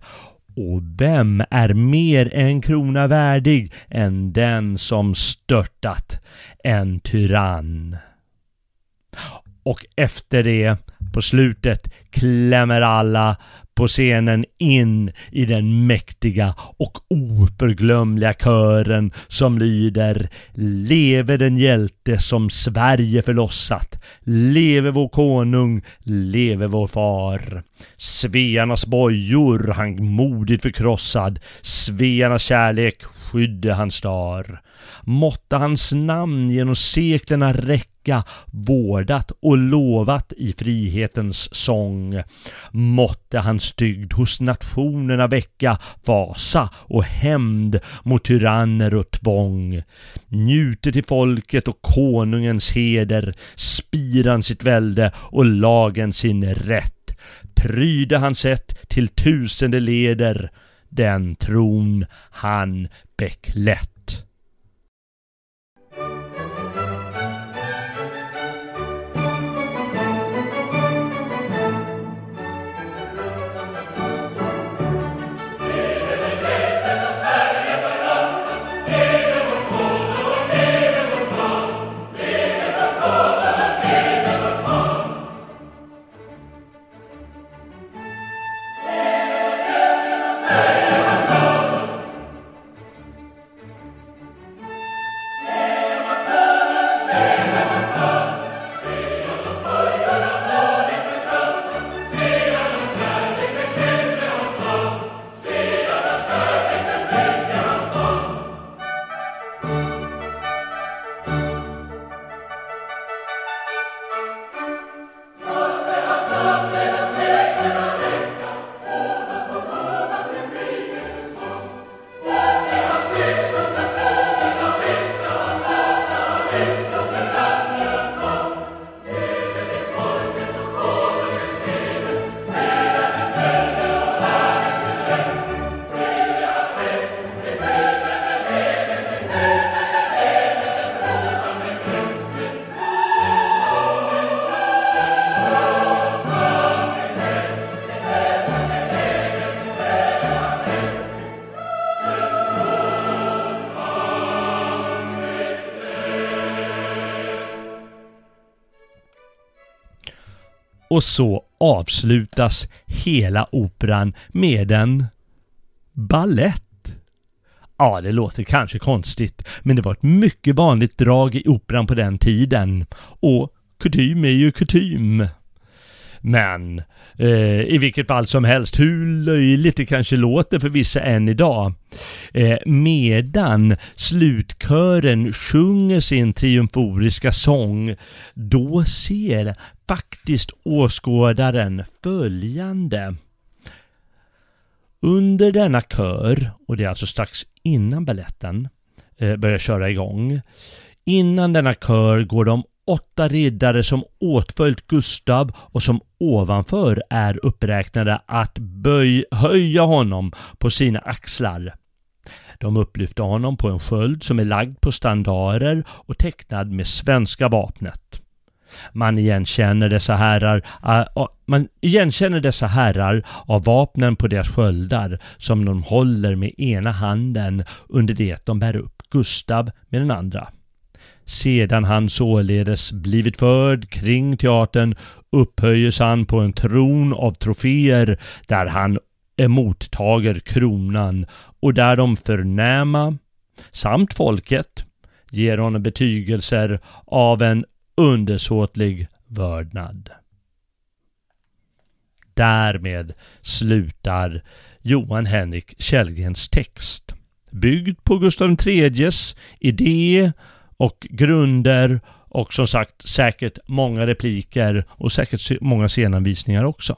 Och vem är mer en krona värdig än den som störtat en tyrann? Och efter det, på slutet, klämmer alla på scenen in i den mäktiga och oförglömliga kören som lyder Leve den hjälte som Sverige förlossat. Leve vår konung, leve vår far. Svearnas bojor han modigt förkrossad. Svearnas kärlek skydde hans star. Måtte hans namn genom seklerna räcka vecka vårdat och lovat i frihetens sång. Måtte hans dygd hos nationerna väcka fasa och hämnd mot tyranner och tvång. Njute till folket och konungens heder, spiran sitt välde och lagen sin rätt. Pryde han sett till tusende leder, den tron han beklätt. Och så avslutas hela operan med en ballett. Ja, det låter kanske konstigt, men det var ett mycket vanligt drag i operan på den tiden. Och kutym är ju kutym. Men eh, i vilket fall som helst, hur löjligt det kanske låter för vissa än idag. Eh, medan slutkören sjunger sin triumforiska sång, då ser faktiskt åskådaren följande. Under denna kör, och det är alltså strax innan balletten eh, börjar köra igång, innan denna kör går de åtta riddare som åtföljt Gustav och som ovanför är uppräknade att böj, höja honom på sina axlar. De upplyfter honom på en sköld som är lagd på standarer och tecknad med svenska vapnet. Man igenkänner dessa herrar, äh, man igenkänner dessa herrar av vapnen på deras sköldar som de håller med ena handen under det de bär upp Gustav med den andra. Sedan han således blivit förd kring teatern upphöjes han på en tron av troféer där han emottager kronan och där de förnäma samt folket ger honom betygelser av en undersåtlig vördnad. Därmed slutar Johan Henrik Källgrens text, byggd på Gustav IIIs idé och grunder och som sagt säkert många repliker och säkert många scenanvisningar också.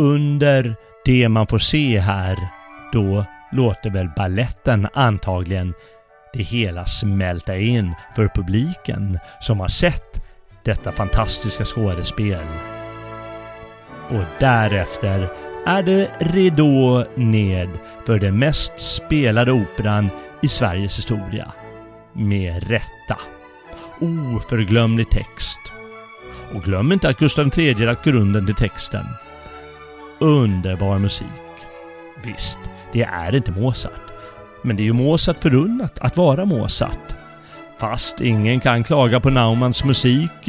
Under det man får se här, då låter väl balletten antagligen det hela smälta in för publiken som har sett detta fantastiska skådespel. Och därefter är det ridå ned för den mest spelade operan i Sveriges historia. Med rätta. Oförglömlig text. Och glöm inte att Gustav III lagt grunden till texten underbar musik. Visst, det är inte Mozart. Men det är ju Mozart förunnat att vara Mozart. Fast ingen kan klaga på Naumanns musik.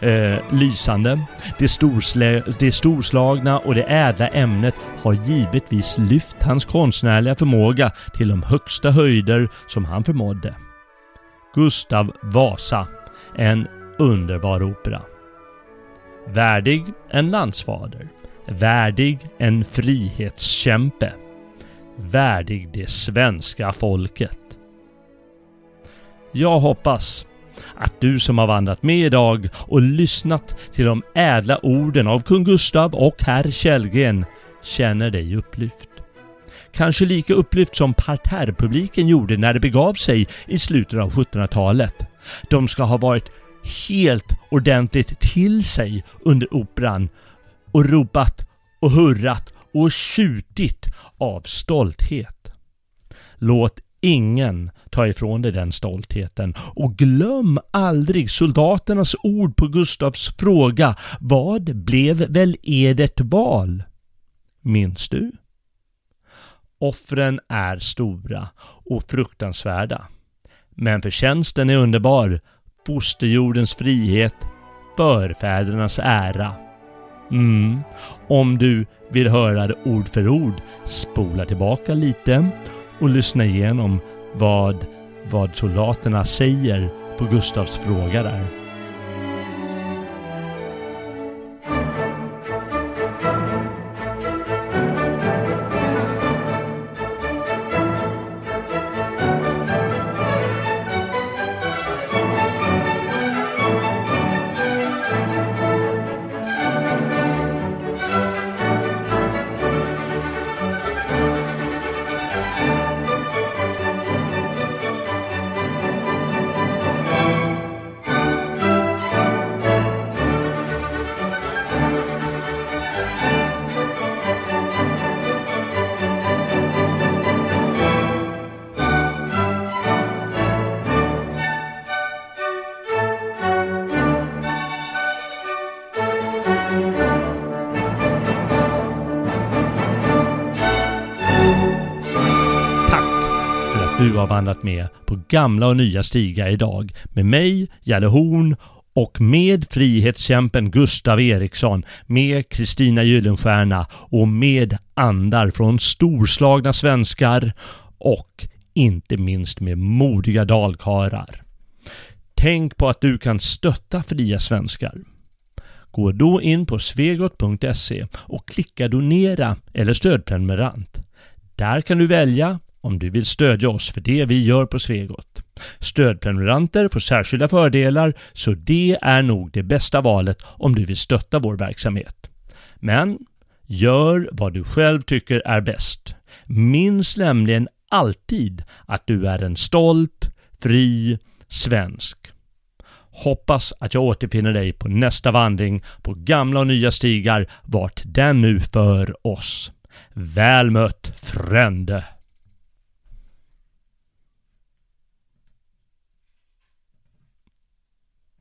Eh, lysande. Det, storslä, det storslagna och det ädla ämnet har givetvis lyft hans konstnärliga förmåga till de högsta höjder som han förmådde. Gustav Vasa. En underbar opera. Värdig en landsfader. Värdig en frihetskämpe. Värdig det svenska folket. Jag hoppas att du som har vandrat med idag och lyssnat till de ädla orden av kung Gustav och herr Källgren känner dig upplyft. Kanske lika upplyft som parterrpubliken gjorde när det begav sig i slutet av 1700-talet. De ska ha varit helt ordentligt till sig under operan och ropat och hurrat och tjutit av stolthet. Låt ingen ta ifrån dig den stoltheten och glöm aldrig soldaternas ord på Gustavs fråga Vad blev väl edert val? Minns du? Offren är stora och fruktansvärda. Men förtjänsten är underbar, fosterjordens frihet, förfädernas ära. Mm. Om du vill höra det ord för ord, spola tillbaka lite och lyssna igenom vad, vad soldaterna säger på Gustavs fråga där. Gamla och nya stigar idag med mig, Jalle Horn och med frihetskämpen Gustav Eriksson, med Kristina Gyllenstierna och med andar från storslagna svenskar och inte minst med modiga dalkarar. Tänk på att du kan stötta fria svenskar. Gå då in på svegot.se och klicka donera eller stödprenumerant. Där kan du välja om du vill stödja oss för det vi gör på Svegot. Stödprenumeranter får särskilda fördelar så det är nog det bästa valet om du vill stötta vår verksamhet. Men gör vad du själv tycker är bäst. Minns nämligen alltid att du är en stolt, fri svensk. Hoppas att jag återfinner dig på nästa vandring på gamla och nya stigar, vart den nu för oss. Väl mött, frände!